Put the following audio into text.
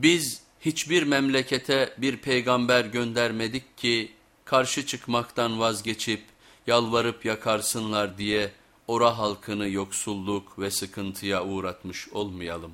Biz hiçbir memlekete bir peygamber göndermedik ki karşı çıkmaktan vazgeçip yalvarıp yakarsınlar diye ora halkını yoksulluk ve sıkıntıya uğratmış olmayalım.